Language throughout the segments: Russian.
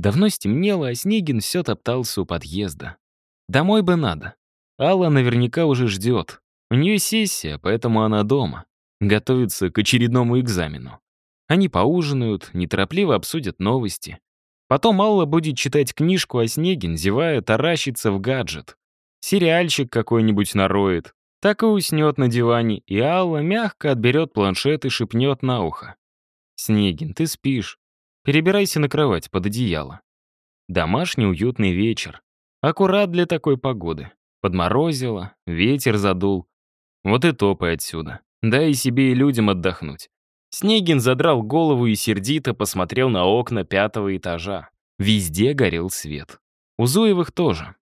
Давно стемнело, а Снегин все топтался у подъезда. Домой бы надо. Алла наверняка уже ждет. У нее сессия, поэтому она дома. Готовится к очередному экзамену. Они поужинают, неторопливо обсудят новости. Потом Алла будет читать книжку, а Снегин, зевая, таращится в гаджет. Сериальчик какой-нибудь нароет. Так и уснет на диване, и Алла мягко отберет планшет и шепнет на ухо. «Снегин, ты спишь. Перебирайся на кровать под одеяло». Домашний уютный вечер. Аккурат для такой погоды. Подморозило, ветер задул. Вот и топай отсюда. Дай себе и людям отдохнуть. Снегин задрал голову и сердито посмотрел на окна пятого этажа. Везде горел свет. У Зуевых тоже.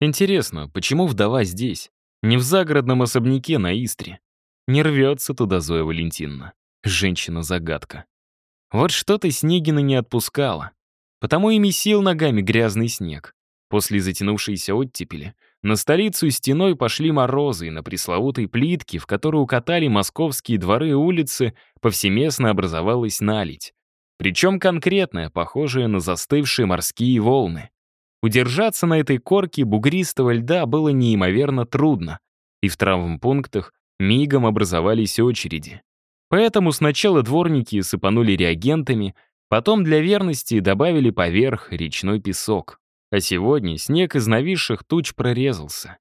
Интересно, почему вдова здесь? Не в загородном особняке на Истре. Не рвется туда Зоя Валентиновна. Женщина-загадка. Вот что-то Снегина не отпускала. Потому и месил ногами грязный снег. После затянувшейся оттепели на столицу стеной пошли морозы, и на пресловутой плитке, в которую укатали московские дворы и улицы, повсеместно образовалась наледь. Причем конкретная, похожая на застывшие морские волны. Удержаться на этой корке бугристого льда было неимоверно трудно, и в травмпунктах мигом образовались очереди. Поэтому сначала дворники сыпанули реагентами, потом для верности добавили поверх речной песок. А сегодня снег из нависших туч прорезался.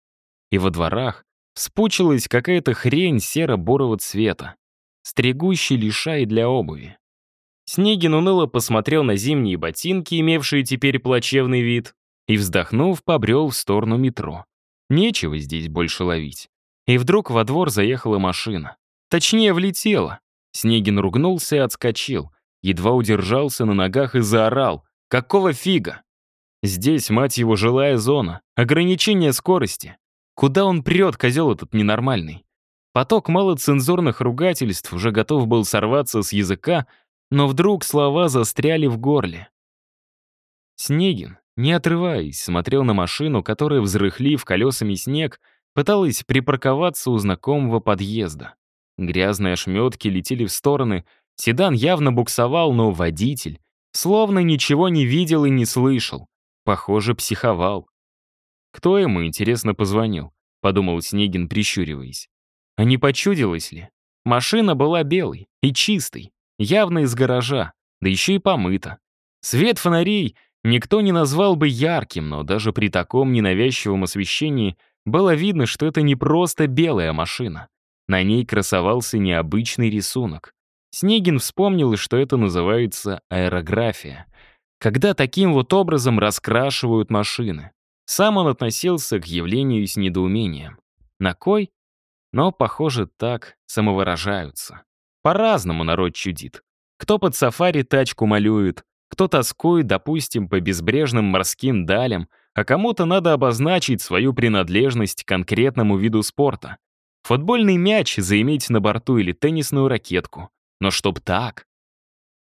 И во дворах спучилась какая-то хрень серо-борого цвета, стригущий лишай для обуви. Снегин уныло посмотрел на зимние ботинки, имевшие теперь плачевный вид, и, вздохнув, побрел в сторону метро. Нечего здесь больше ловить. И вдруг во двор заехала машина. Точнее, влетела. Снегин ругнулся и отскочил. Едва удержался на ногах и заорал. «Какого фига?» Здесь, мать его, жилая зона, ограничение скорости. Куда он прет, козел этот ненормальный? Поток малоцензурных ругательств уже готов был сорваться с языка, но вдруг слова застряли в горле. Снегин, не отрываясь, смотрел на машину, которая, взрыхлив колесами снег, пыталась припарковаться у знакомого подъезда. Грязные ошметки летели в стороны, седан явно буксовал, но водитель словно ничего не видел и не слышал. Похоже, психовал. Кто ему, интересно, позвонил? Подумал Снегин, прищуриваясь. А не почудилось ли? Машина была белой и чистой, явно из гаража, да еще и помыта. Свет фонарей никто не назвал бы ярким, но даже при таком ненавязчивом освещении было видно, что это не просто белая машина. На ней красовался необычный рисунок. Снегин вспомнил, что это называется аэрография когда таким вот образом раскрашивают машины. Сам он относился к явлению с недоумением. На кой? Но, похоже, так самовыражаются. По-разному народ чудит. Кто под сафари тачку малюет, кто тоскует, допустим, по безбрежным морским далям, а кому-то надо обозначить свою принадлежность к конкретному виду спорта. Футбольный мяч заиметь на борту или теннисную ракетку. Но чтоб так.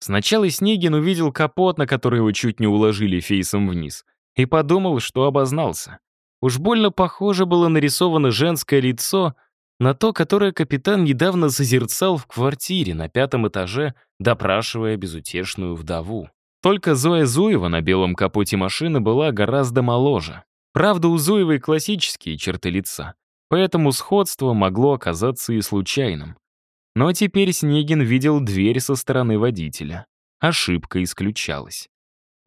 Сначала Снегин увидел капот, на который его чуть не уложили фейсом вниз, и подумал, что обознался. Уж больно похоже было нарисовано женское лицо на то, которое капитан недавно созерцал в квартире на пятом этаже, допрашивая безутешную вдову. Только Зоя Зуева на белом капоте машины была гораздо моложе. Правда, у Зуевой классические черты лица, поэтому сходство могло оказаться и случайным. Но теперь Снегин видел дверь со стороны водителя. Ошибка исключалась.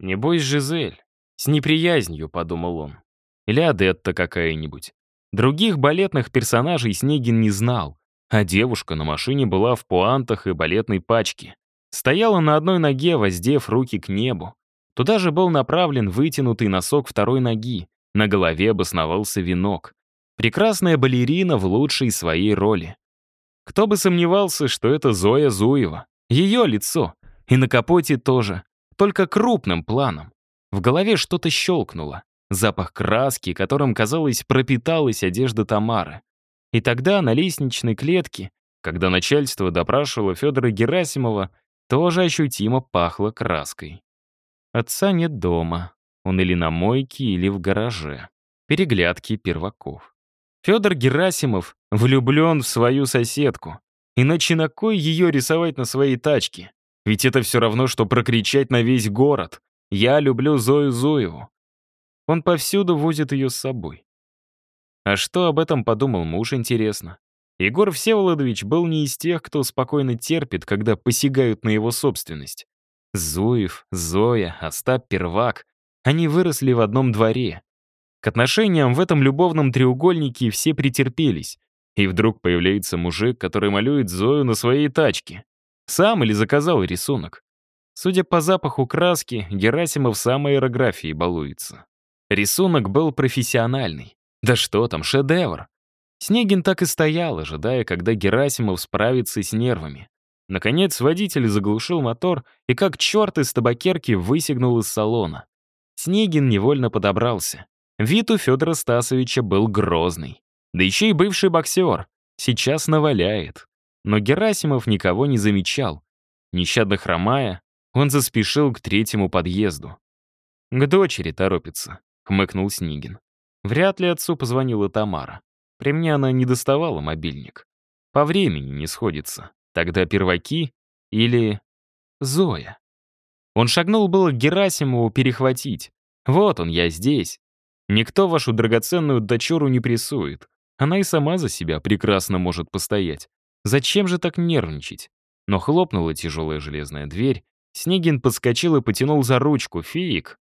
«Небось, Жизель. С неприязнью», — подумал он. Или Адетта какая-нибудь. Других балетных персонажей Снегин не знал, а девушка на машине была в пуантах и балетной пачке. Стояла на одной ноге, воздев руки к небу. Туда же был направлен вытянутый носок второй ноги. На голове обосновался венок. Прекрасная балерина в лучшей своей роли. Кто бы сомневался, что это Зоя Зуева. Ее лицо. И на капоте тоже. Только крупным планом. В голове что-то щелкнуло. Запах краски, которым, казалось, пропиталась одежда Тамары. И тогда на лестничной клетке, когда начальство допрашивало Федора Герасимова, тоже ощутимо пахло краской. Отца нет дома. Он или на мойке, или в гараже. Переглядки перваков. Федор Герасимов влюблен в свою соседку. Иначе на кой ее рисовать на своей тачке? Ведь это все равно, что прокричать на весь город. Я люблю Зою Зоеву. Он повсюду возит ее с собой. А что об этом подумал муж, интересно? Егор Всеволодович был не из тех, кто спокойно терпит, когда посягают на его собственность. Зуев, Зоя, Остап Первак — они выросли в одном дворе. К отношениям в этом любовном треугольнике все претерпелись. И вдруг появляется мужик, который малюет Зою на своей тачке. Сам или заказал рисунок. Судя по запаху краски, Герасимов сам аэрографией балуется. Рисунок был профессиональный. Да что там, шедевр. Снегин так и стоял, ожидая, когда Герасимов справится с нервами. Наконец водитель заглушил мотор и как черт из табакерки высигнул из салона. Снегин невольно подобрался. Вид у Федора Стасовича был грозный. Да еще и бывший боксер. Сейчас наваляет. Но Герасимов никого не замечал. Нещадно хромая, он заспешил к третьему подъезду. «К дочери торопится», — хмыкнул Снегин. Вряд ли отцу позвонила Тамара. При мне она не доставала мобильник. По времени не сходится. Тогда перваки или Зоя. Он шагнул было к Герасимову перехватить. «Вот он, я здесь. Никто вашу драгоценную дочуру не прессует. Она и сама за себя прекрасно может постоять. Зачем же так нервничать?» Но хлопнула тяжелая железная дверь. Снегин подскочил и потянул за ручку. Фиг.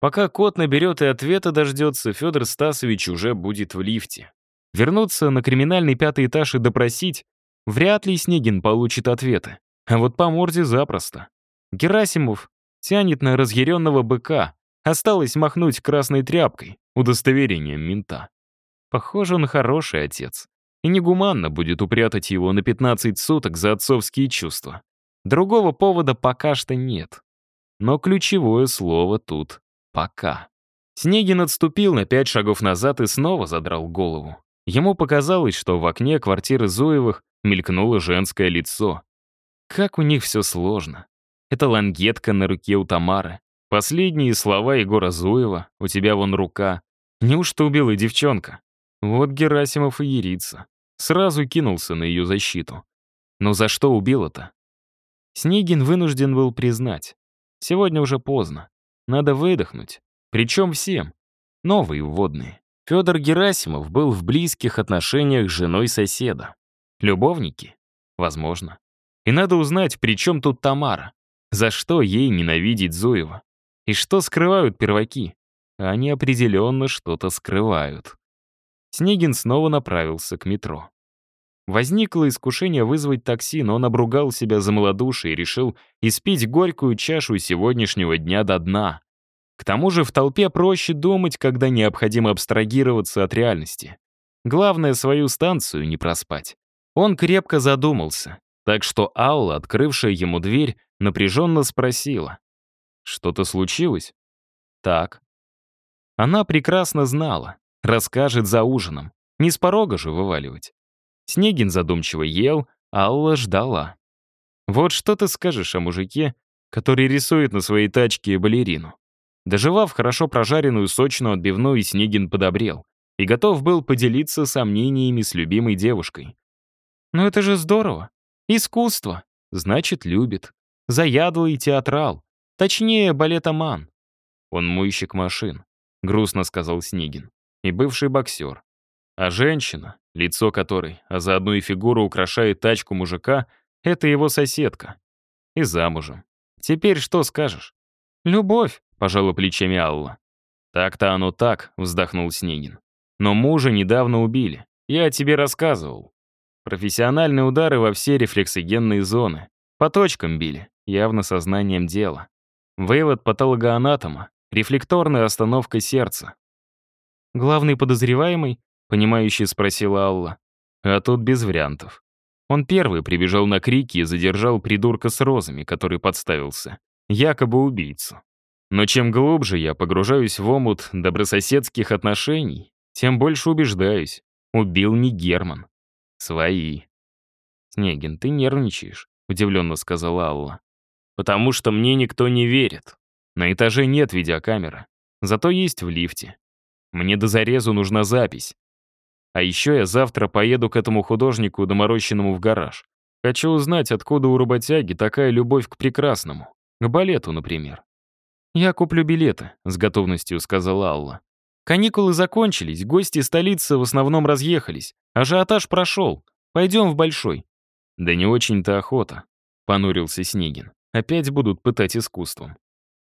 Пока кот наберет и ответа дождется, Федор Стасович уже будет в лифте. Вернуться на криминальный пятый этаж и допросить вряд ли Снегин получит ответы. А вот по морде запросто. Герасимов тянет на разъяренного быка. Осталось махнуть красной тряпкой, удостоверением мента. Похоже, он хороший отец. И негуманно будет упрятать его на 15 суток за отцовские чувства. Другого повода пока что нет. Но ключевое слово тут — «пока». Снегин отступил на пять шагов назад и снова задрал голову. Ему показалось, что в окне квартиры Зуевых мелькнуло женское лицо. Как у них все сложно. Это лангетка на руке у Тамары. Последние слова Егора Зуева «У тебя вон рука». Неужто убила девчонка? Вот Герасимов и ерится. Сразу кинулся на ее защиту. Но за что убила-то? Снегин вынужден был признать. Сегодня уже поздно. Надо выдохнуть. Причем всем. Новые вводные. Федор Герасимов был в близких отношениях с женой соседа. Любовники? Возможно. И надо узнать, при чем тут Тамара. За что ей ненавидеть Зуева? И что скрывают перваки? Они определенно что-то скрывают. Снегин снова направился к метро. Возникло искушение вызвать такси, но он обругал себя за малодушие и решил испить горькую чашу сегодняшнего дня до дна. К тому же в толпе проще думать, когда необходимо абстрагироваться от реальности. Главное, свою станцию не проспать. Он крепко задумался, так что Алла, открывшая ему дверь, напряженно спросила. «Что-то случилось?» «Так». Она прекрасно знала, расскажет за ужином. Не с порога же вываливать. Снегин задумчиво ел, Алла ждала. «Вот что ты скажешь о мужике, который рисует на своей тачке балерину?» Доживав хорошо прожаренную сочную отбивную, Снегин подобрел и готов был поделиться сомнениями с любимой девушкой. «Но это же здорово! Искусство! Значит, любит. Заядлый театрал. Точнее, балетоман. Он мойщик машин», — грустно сказал Снегин. «И бывший боксер. А женщина, лицо которой, а заодно и фигуру украшает тачку мужика, это его соседка. И замужем. Теперь что скажешь? Любовь. Пожала плечами Алла. «Так-то оно так», — вздохнул Снегин. «Но мужа недавно убили. Я тебе рассказывал. Профессиональные удары во все рефлексогенные зоны. По точкам били, явно сознанием дела. Вывод патологоанатома — рефлекторная остановка сердца. «Главный подозреваемый?» — понимающе спросила Алла. А тут без вариантов. Он первый прибежал на крики и задержал придурка с розами, который подставился. Якобы убийцу. Но чем глубже я погружаюсь в омут добрососедских отношений, тем больше убеждаюсь. Убил не Герман. Свои. «Снегин, ты нервничаешь», — удивленно сказала Алла. «Потому что мне никто не верит. На этаже нет видеокамеры. Зато есть в лифте. Мне до зарезу нужна запись. А еще я завтра поеду к этому художнику, доморощенному в гараж. Хочу узнать, откуда у работяги такая любовь к прекрасному. К балету, например. «Я куплю билеты», — с готовностью сказала Алла. «Каникулы закончились, гости столицы в основном разъехались. Ажиотаж прошел. Пойдем в Большой». «Да не очень-то охота», — понурился Снегин. «Опять будут пытать искусством».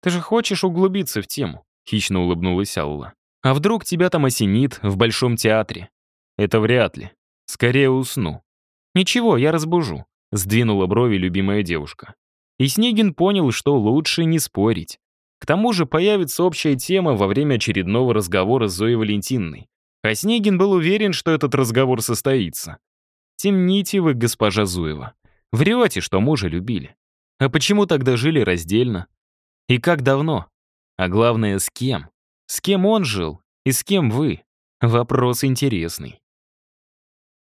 «Ты же хочешь углубиться в тему», — хищно улыбнулась Алла. «А вдруг тебя там осенит в Большом театре?» «Это вряд ли. Скорее усну». «Ничего, я разбужу», — сдвинула брови любимая девушка. И Снегин понял, что лучше не спорить. К тому же появится общая тема во время очередного разговора с Зоей Валентиновной. А Снегин был уверен, что этот разговор состоится. Темните вы, госпожа Зуева. Врете, что мужа любили. А почему тогда жили раздельно? И как давно? А главное, с кем? С кем он жил? И с кем вы? Вопрос интересный.